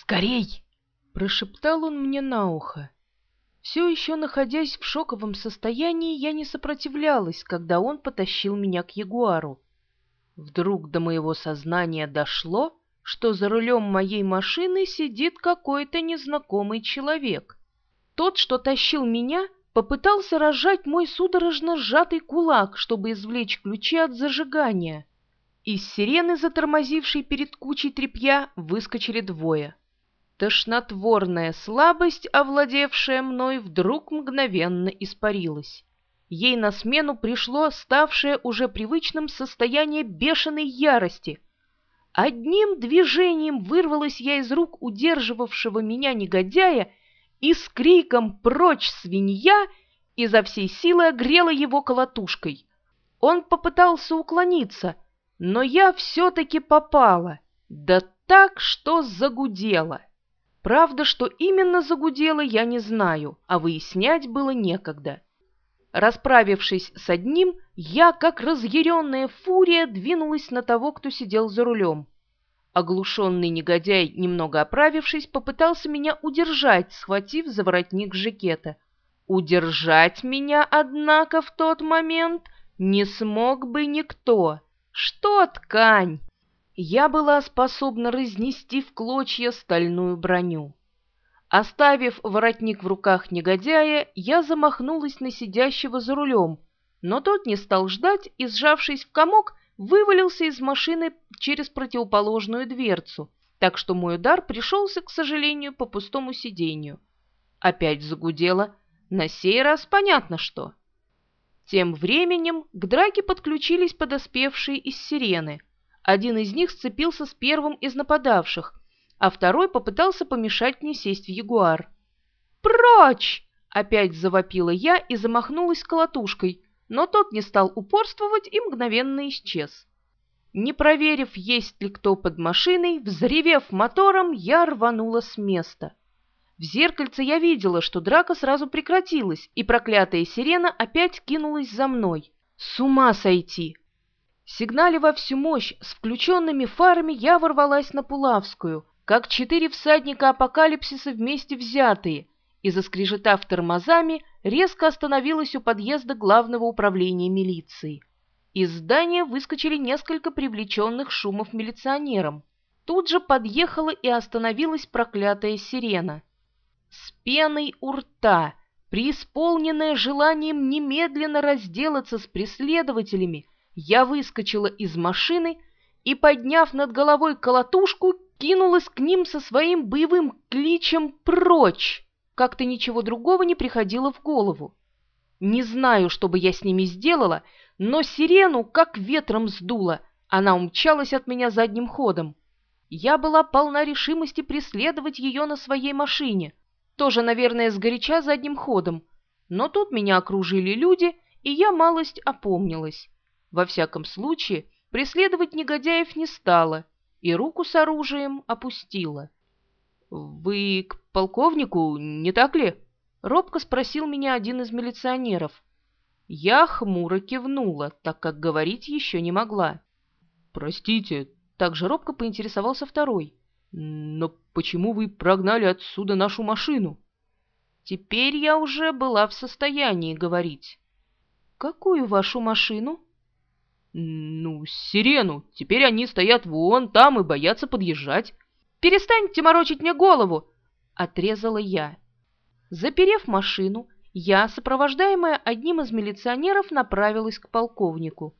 «Скорей!» — прошептал он мне на ухо. Все еще находясь в шоковом состоянии, я не сопротивлялась, когда он потащил меня к Ягуару. Вдруг до моего сознания дошло, что за рулем моей машины сидит какой-то незнакомый человек. Тот, что тащил меня, попытался разжать мой судорожно сжатый кулак, чтобы извлечь ключи от зажигания. Из сирены, затормозившей перед кучей тряпья, выскочили двое. Тошнотворная слабость, овладевшая мной, вдруг мгновенно испарилась. Ей на смену пришло ставшее уже привычным состояние бешеной ярости — Одним движением вырвалась я из рук удерживавшего меня негодяя и с криком «Прочь, свинья!» изо всей силы огрела его колотушкой. Он попытался уклониться, но я все-таки попала, да так, что загудела. Правда, что именно загудела, я не знаю, а выяснять было некогда. Расправившись с одним, я, как разъяренная фурия, двинулась на того, кто сидел за рулем. Оглушенный негодяй, немного оправившись, попытался меня удержать, схватив за воротник жакета. Удержать меня, однако, в тот момент не смог бы никто. Что ткань? Я была способна разнести в клочья стальную броню. Оставив воротник в руках негодяя, я замахнулась на сидящего за рулем, но тот не стал ждать и, сжавшись в комок, вывалился из машины через противоположную дверцу, так что мой удар пришелся, к сожалению, по пустому сиденью. Опять загудело, на сей раз понятно что. Тем временем к драке подключились подоспевшие из сирены. Один из них сцепился с первым из нападавших, а второй попытался помешать мне сесть в ягуар. «Прочь!» — опять завопила я и замахнулась колотушкой, но тот не стал упорствовать и мгновенно исчез. Не проверив, есть ли кто под машиной, взревев мотором, я рванула с места. В зеркальце я видела, что драка сразу прекратилась, и проклятая сирена опять кинулась за мной. С ума сойти! Сигнале во всю мощь, с включенными фарами я ворвалась на Пулавскую, как четыре всадника апокалипсиса вместе взятые, и, заскрежетав тормозами, резко остановилась у подъезда главного управления милиции. Из здания выскочили несколько привлеченных шумов милиционерам. Тут же подъехала и остановилась проклятая сирена. С пеной у рта, преисполненная желанием немедленно разделаться с преследователями, я выскочила из машины и, подняв над головой колотушку, кинулась к ним со своим боевым кличем «Прочь!». Как-то ничего другого не приходило в голову. Не знаю, что бы я с ними сделала, но сирену как ветром сдуло, она умчалась от меня задним ходом. Я была полна решимости преследовать ее на своей машине, тоже, наверное, сгоряча задним ходом, но тут меня окружили люди, и я малость опомнилась. Во всяком случае, преследовать негодяев не стала — и руку с оружием опустила. «Вы к полковнику, не так ли?» — робко спросил меня один из милиционеров. Я хмуро кивнула, так как говорить еще не могла. «Простите», — также робко поинтересовался второй. «Но почему вы прогнали отсюда нашу машину?» Теперь я уже была в состоянии говорить. «Какую вашу машину?» «Ну, сирену. Теперь они стоят вон там и боятся подъезжать». «Перестаньте морочить мне голову!» — отрезала я. Заперев машину, я, сопровождаемая одним из милиционеров, направилась к полковнику.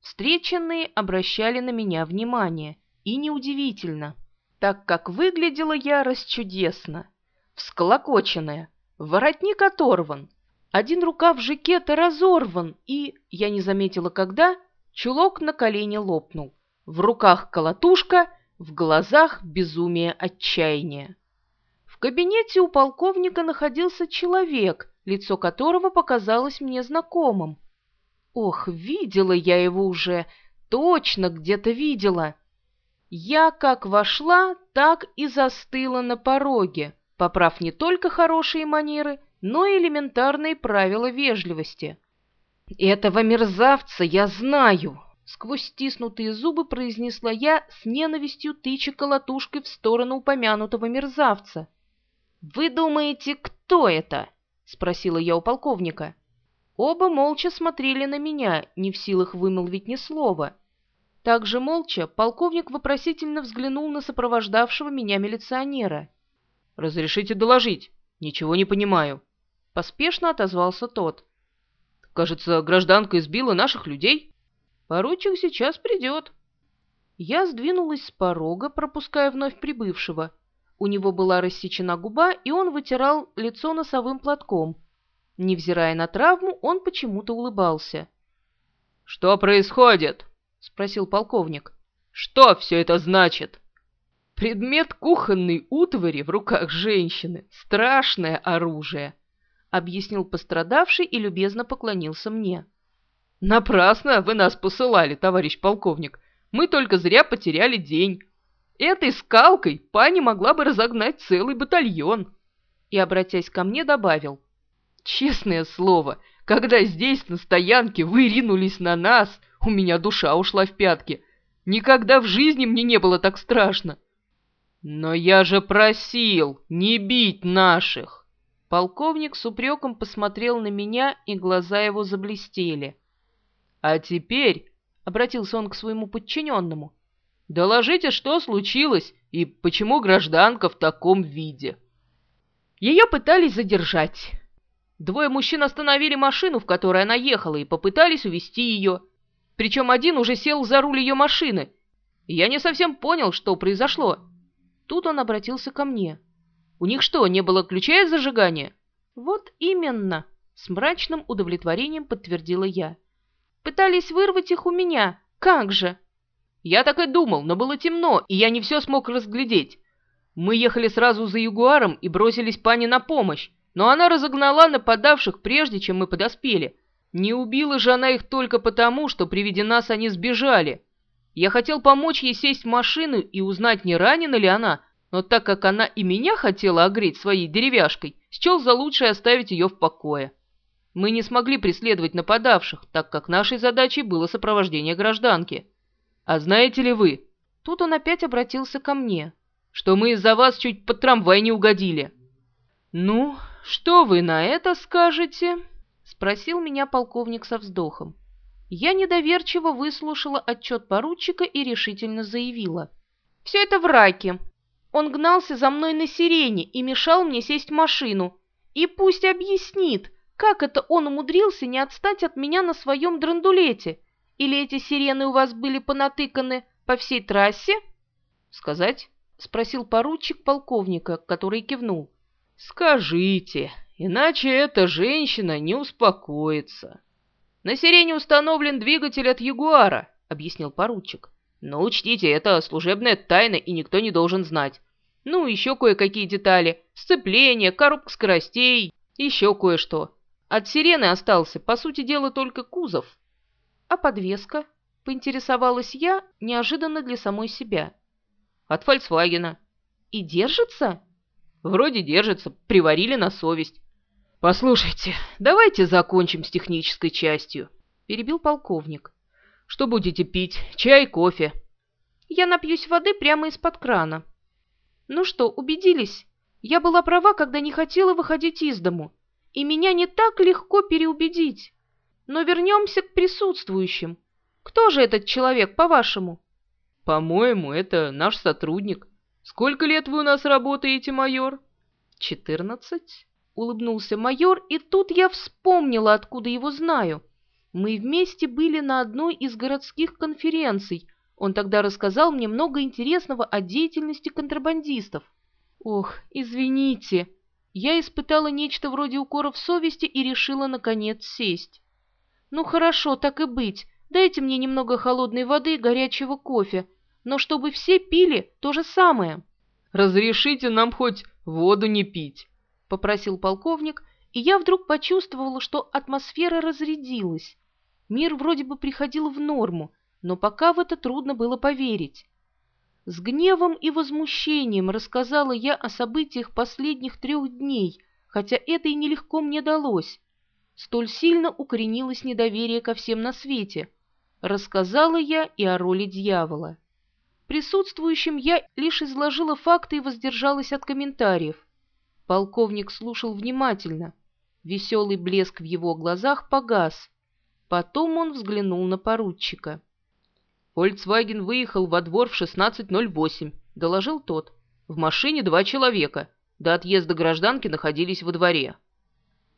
Встреченные обращали на меня внимание, и неудивительно, так как выглядела я расчудесно, всколокоченная, воротник оторван, один рукав жакета разорван, и, я не заметила когда, Чулок на колени лопнул. В руках колотушка, в глазах безумие отчаяния. В кабинете у полковника находился человек, лицо которого показалось мне знакомым. Ох, видела я его уже, точно где-то видела. Я как вошла, так и застыла на пороге, поправ не только хорошие манеры, но и элементарные правила вежливости — «Этого мерзавца я знаю!» Сквозь стиснутые зубы произнесла я с ненавистью тыча колотушкой в сторону упомянутого мерзавца. «Вы думаете, кто это?» — спросила я у полковника. Оба молча смотрели на меня, не в силах вымолвить ни слова. Также молча полковник вопросительно взглянул на сопровождавшего меня милиционера. «Разрешите доложить? Ничего не понимаю». Поспешно отозвался тот. «Кажется, гражданка избила наших людей». «Поручик сейчас придет». Я сдвинулась с порога, пропуская вновь прибывшего. У него была рассечена губа, и он вытирал лицо носовым платком. Невзирая на травму, он почему-то улыбался. «Что происходит?» — спросил полковник. «Что все это значит?» «Предмет кухонной утвари в руках женщины — страшное оружие», — объяснил пострадавший и любезно поклонился мне. «Напрасно вы нас посылали, товарищ полковник. Мы только зря потеряли день. Этой скалкой пани могла бы разогнать целый батальон». И, обратясь ко мне, добавил. «Честное слово, когда здесь, на стоянке, вы ринулись на нас...» У меня душа ушла в пятки. Никогда в жизни мне не было так страшно. Но я же просил не бить наших. Полковник с упреком посмотрел на меня, и глаза его заблестели. А теперь, — обратился он к своему подчиненному, — доложите, что случилось и почему гражданка в таком виде. Ее пытались задержать. Двое мужчин остановили машину, в которой она ехала, и попытались увезти ее причем один уже сел за руль ее машины. Я не совсем понял, что произошло. Тут он обратился ко мне. «У них что, не было ключей от зажигания?» «Вот именно», — с мрачным удовлетворением подтвердила я. «Пытались вырвать их у меня. Как же?» «Я так и думал, но было темно, и я не все смог разглядеть. Мы ехали сразу за Ягуаром и бросились пане на помощь, но она разогнала нападавших, прежде чем мы подоспели. Не убила же она их только потому, что при виде нас они сбежали. Я хотел помочь ей сесть в машину и узнать, не ранена ли она, но так как она и меня хотела огреть своей деревяшкой, счел за лучшее оставить ее в покое. Мы не смогли преследовать нападавших, так как нашей задачей было сопровождение гражданки. А знаете ли вы, тут он опять обратился ко мне, что мы из-за вас чуть под трамвай не угодили. Ну, что вы на это скажете?» Спросил меня полковник со вздохом. Я недоверчиво выслушала отчет поручика и решительно заявила. «Все это в раке. Он гнался за мной на сирене и мешал мне сесть в машину. И пусть объяснит, как это он умудрился не отстать от меня на своем драндулете. Или эти сирены у вас были понатыканы по всей трассе?» «Сказать?» — спросил поручик полковника, который кивнул. «Скажите, Иначе эта женщина не успокоится. На сирене установлен двигатель от Ягуара, объяснил поручик. Но учтите, это служебная тайна, и никто не должен знать. Ну, еще кое-какие детали. Сцепление, коробка скоростей, еще кое-что. От сирены остался, по сути дела, только кузов. А подвеска? Поинтересовалась я, неожиданно для самой себя. От Фольксвагена. И держится? Вроде держится, приварили на совесть. «Послушайте, давайте закончим с технической частью», — перебил полковник. «Что будете пить? Чай, кофе?» «Я напьюсь воды прямо из-под крана». «Ну что, убедились? Я была права, когда не хотела выходить из дому, и меня не так легко переубедить. Но вернемся к присутствующим. Кто же этот человек, по-вашему?» «По-моему, это наш сотрудник. Сколько лет вы у нас работаете, майор?» «Четырнадцать» улыбнулся майор, и тут я вспомнила, откуда его знаю. Мы вместе были на одной из городских конференций. Он тогда рассказал мне много интересного о деятельности контрабандистов. Ох, извините. Я испытала нечто вроде укоров совести и решила, наконец, сесть. Ну хорошо, так и быть. Дайте мне немного холодной воды и горячего кофе. Но чтобы все пили то же самое. Разрешите нам хоть воду не пить попросил полковник, и я вдруг почувствовала, что атмосфера разрядилась. Мир вроде бы приходил в норму, но пока в это трудно было поверить. С гневом и возмущением рассказала я о событиях последних трех дней, хотя это и нелегко мне далось. Столь сильно укоренилось недоверие ко всем на свете. Рассказала я и о роли дьявола. Присутствующим я лишь изложила факты и воздержалась от комментариев. Полковник слушал внимательно. Веселый блеск в его глазах погас. Потом он взглянул на поручика. «Фольксваген выехал во двор в 16.08», — доложил тот. «В машине два человека. До отъезда гражданки находились во дворе».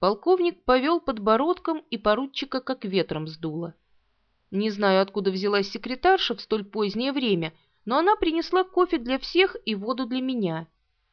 Полковник повел подбородком, и поручика как ветром сдуло. Не знаю, откуда взялась секретарша в столь позднее время, но она принесла кофе для всех и воду для меня.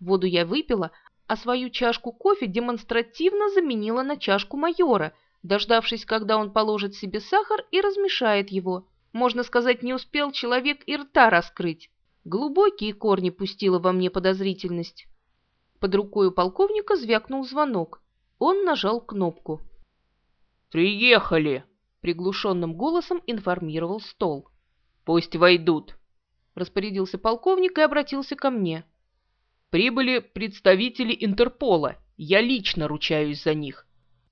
Воду я выпила, а свою чашку кофе демонстративно заменила на чашку майора, дождавшись, когда он положит себе сахар и размешает его. Можно сказать, не успел человек и рта раскрыть. Глубокие корни пустила во мне подозрительность. Под рукой у полковника звякнул звонок. Он нажал кнопку. «Приехали!» — приглушенным голосом информировал стол. «Пусть войдут!» — распорядился полковник и обратился ко мне. Прибыли представители Интерпола. Я лично ручаюсь за них.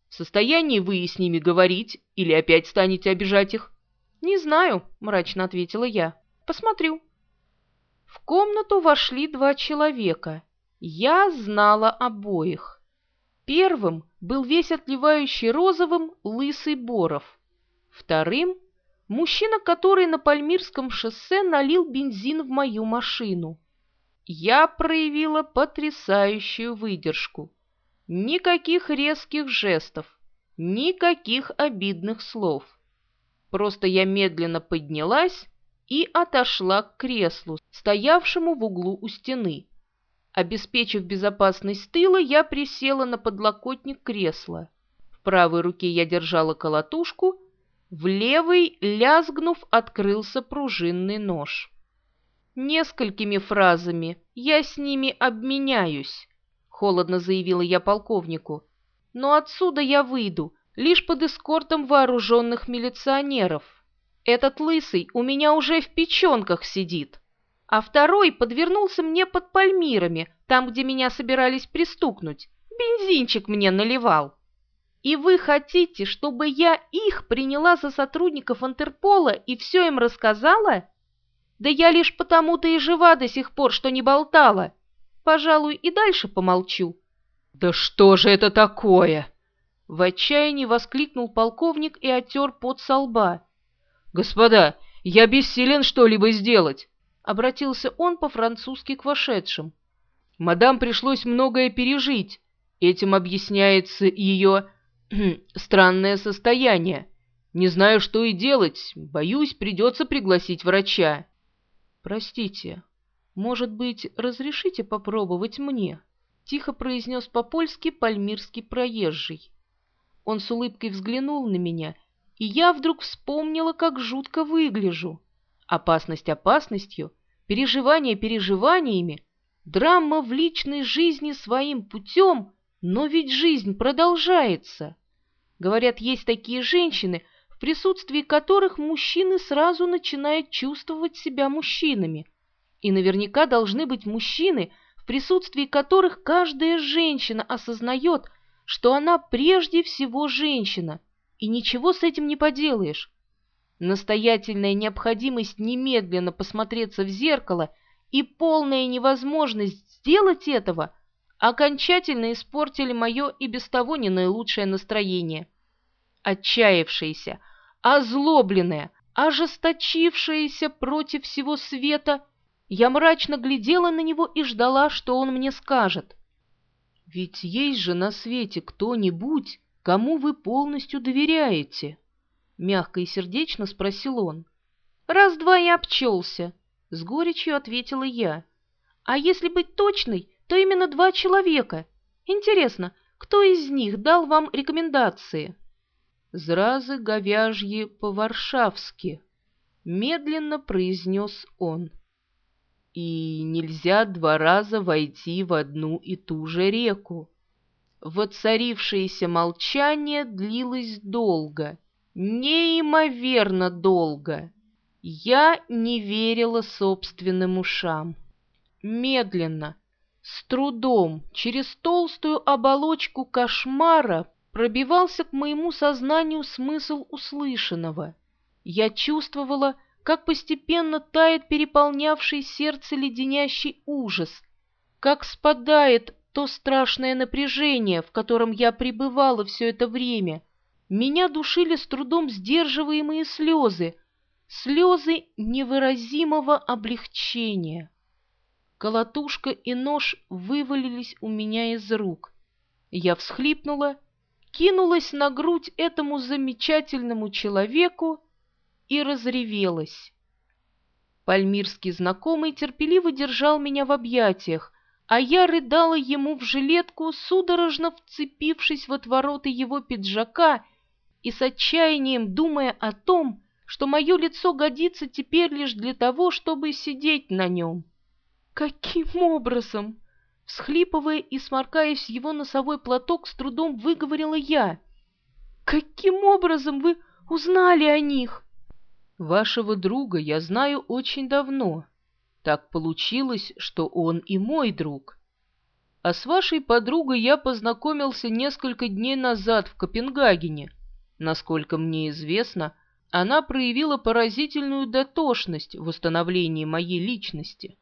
В состоянии вы с ними говорить или опять станете обижать их? Не знаю, мрачно ответила я. Посмотрю. В комнату вошли два человека. Я знала обоих. Первым был весь отливающий розовым лысый Боров. Вторым – мужчина, который на Пальмирском шоссе налил бензин в мою машину. Я проявила потрясающую выдержку. Никаких резких жестов, никаких обидных слов. Просто я медленно поднялась и отошла к креслу, стоявшему в углу у стены. Обеспечив безопасность тыла, я присела на подлокотник кресла. В правой руке я держала колотушку, в левой, лязгнув, открылся пружинный нож. «Несколькими фразами я с ними обменяюсь», — холодно заявила я полковнику. «Но отсюда я выйду, лишь под эскортом вооруженных милиционеров. Этот лысый у меня уже в печенках сидит, а второй подвернулся мне под Пальмирами, там, где меня собирались пристукнуть. Бензинчик мне наливал. И вы хотите, чтобы я их приняла за сотрудников Интерпола и все им рассказала?» Да я лишь потому-то и жива до сих пор, что не болтала. Пожалуй, и дальше помолчу. Да что же это такое? В отчаянии воскликнул полковник и оттер пот со лба. Господа, я бессилен что-либо сделать. Обратился он по-французски к вошедшим. Мадам пришлось многое пережить. Этим объясняется ее странное состояние. Не знаю, что и делать. Боюсь, придется пригласить врача. «Простите, может быть, разрешите попробовать мне?» — тихо произнес по-польски пальмирский проезжий. Он с улыбкой взглянул на меня, и я вдруг вспомнила, как жутко выгляжу. Опасность опасностью, переживания переживаниями, драма в личной жизни своим путем, но ведь жизнь продолжается. Говорят, есть такие женщины — в присутствии которых мужчины сразу начинают чувствовать себя мужчинами. И наверняка должны быть мужчины, в присутствии которых каждая женщина осознает, что она прежде всего женщина, и ничего с этим не поделаешь. Настоятельная необходимость немедленно посмотреться в зеркало и полная невозможность сделать этого окончательно испортили мое и без того не наилучшее настроение. Отчаявшаяся, озлобленная, ожесточившаяся против всего света, я мрачно глядела на него и ждала, что он мне скажет. «Ведь есть же на свете кто-нибудь, кому вы полностью доверяете?» Мягко и сердечно спросил он. «Раз-два и обчелся», — с горечью ответила я. «А если быть точной, то именно два человека. Интересно, кто из них дал вам рекомендации?» «Зразы говяжьи по-варшавски», — медленно произнес он. «И нельзя два раза войти в одну и ту же реку». Воцарившееся молчание длилось долго, неимоверно долго. Я не верила собственным ушам. Медленно, с трудом, через толстую оболочку кошмара пробивался к моему сознанию смысл услышанного. Я чувствовала, как постепенно тает переполнявший сердце леденящий ужас, как спадает то страшное напряжение, в котором я пребывала все это время. Меня душили с трудом сдерживаемые слезы, слезы невыразимого облегчения. Колотушка и нож вывалились у меня из рук. Я всхлипнула, кинулась на грудь этому замечательному человеку и разревелась. Пальмирский знакомый терпеливо держал меня в объятиях, а я рыдала ему в жилетку, судорожно вцепившись в отвороты его пиджака и с отчаянием думая о том, что мое лицо годится теперь лишь для того, чтобы сидеть на нем. Каким образом? Всхлипывая и сморкаясь его носовой платок, с трудом выговорила я. Каким образом вы узнали о них? Вашего друга я знаю очень давно. Так получилось, что он и мой друг. А с вашей подругой я познакомился несколько дней назад в Копенгагене. Насколько мне известно, она проявила поразительную дотошность в установлении моей личности.